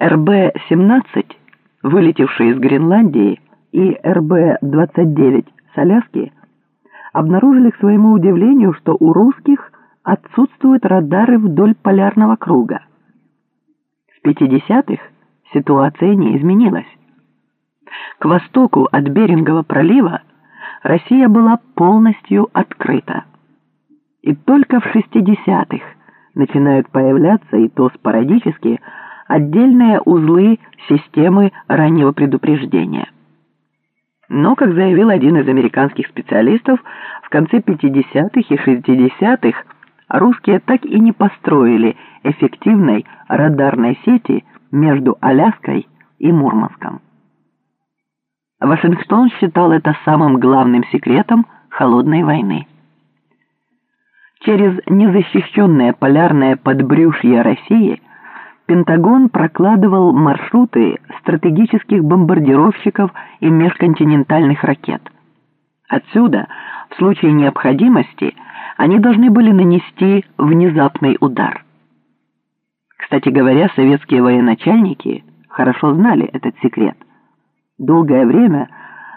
РБ-17, вылетевший из Гренландии, и РБ-29 с Аляски, обнаружили к своему удивлению, что у русских отсутствуют радары вдоль полярного круга. В 50-х ситуация не изменилась. К востоку от Берингового пролива Россия была полностью открыта. И только в 60-х начинают появляться, и то спорадически, отдельные узлы системы раннего предупреждения. Но, как заявил один из американских специалистов, в конце 50-х и 60-х русские так и не построили эффективной радарной сети между Аляской и Мурманском. Вашингтон считал это самым главным секретом холодной войны. Через незащищенное полярное подбрюшье России Пентагон прокладывал маршруты стратегических бомбардировщиков и межконтинентальных ракет. Отсюда, в случае необходимости, они должны были нанести внезапный удар. Кстати говоря, советские военачальники хорошо знали этот секрет. Долгое время,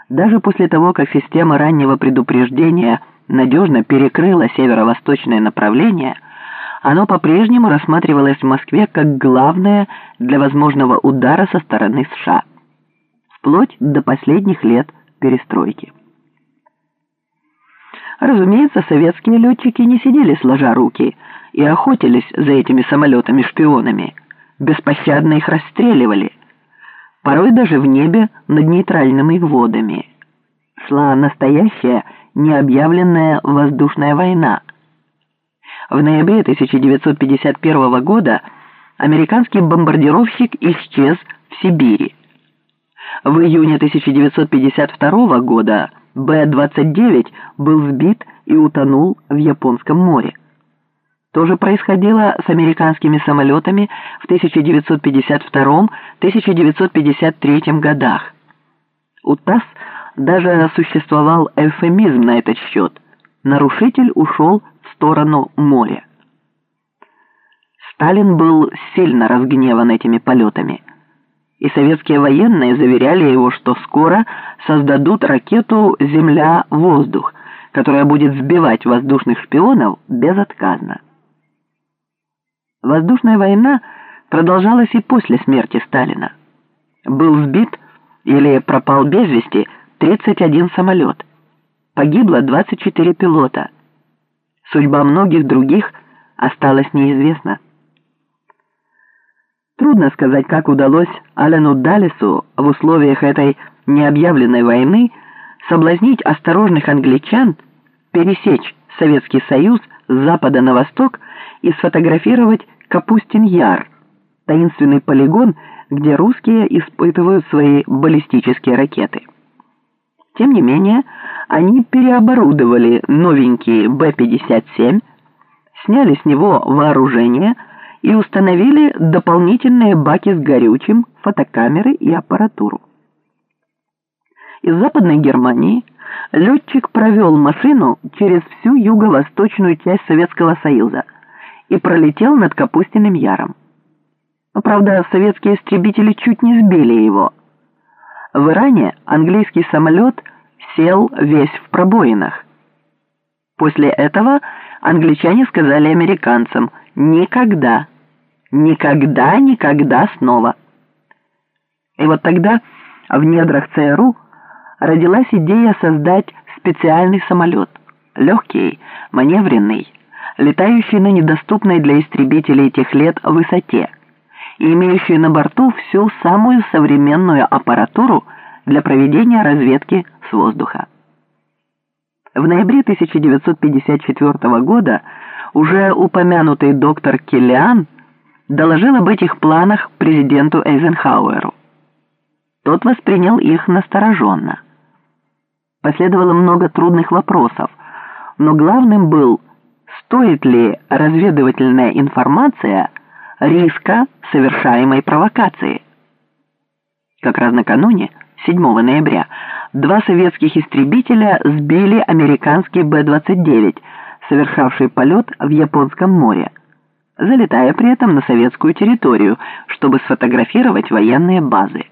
даже после того, как система раннего предупреждения – надежно перекрыло северо-восточное направление, оно по-прежнему рассматривалось в Москве как главное для возможного удара со стороны США, вплоть до последних лет перестройки. Разумеется, советские летчики не сидели сложа руки и охотились за этими самолетами-шпионами, беспощадно их расстреливали, порой даже в небе над нейтральными водами. Шла настоящая необъявленная воздушная война. В ноябре 1951 года американский бомбардировщик исчез в Сибири. В июне 1952 года Б-29 был сбит и утонул в Японском море. То же происходило с американскими самолетами в 1952-1953 годах. У ТАСС даже существовал эвфемизм на этот счет. Нарушитель ушел сторону моря. Сталин был сильно разгневан этими полетами, и советские военные заверяли его, что скоро создадут ракету «Земля-воздух», которая будет сбивать воздушных шпионов безотказно. Воздушная война продолжалась и после смерти Сталина. Был сбит или пропал без вести – 31 самолет. Погибло 24 пилота. Судьба многих других осталась неизвестна. Трудно сказать, как удалось Алену Даллесу в условиях этой необъявленной войны соблазнить осторожных англичан пересечь Советский Союз с запада на восток и сфотографировать Капустин-Яр, таинственный полигон, где русские испытывают свои баллистические ракеты. Тем не менее, они переоборудовали новенький Б-57, сняли с него вооружение и установили дополнительные баки с горючим, фотокамеры и аппаратуру. Из Западной Германии летчик провел машину через всю юго-восточную часть Советского Союза и пролетел над Капустиным Яром. Правда, советские истребители чуть не сбили его – в Иране английский самолет сел весь в пробоинах. После этого англичане сказали американцам «никогда, никогда, никогда снова». И вот тогда в недрах ЦРУ родилась идея создать специальный самолет, легкий, маневренный, летающий на недоступной для истребителей тех лет высоте – и имеющие на борту всю самую современную аппаратуру для проведения разведки с воздуха. В ноябре 1954 года уже упомянутый доктор Киллиан доложил об этих планах президенту Эйзенхауэру. Тот воспринял их настороженно. Последовало много трудных вопросов, но главным был, стоит ли разведывательная информация – риска совершаемой провокации. Как раз накануне, 7 ноября, два советских истребителя сбили американский Б-29, совершавший полет в Японском море. залетая при этом на советскую территорию, чтобы сфотографировать военные базы.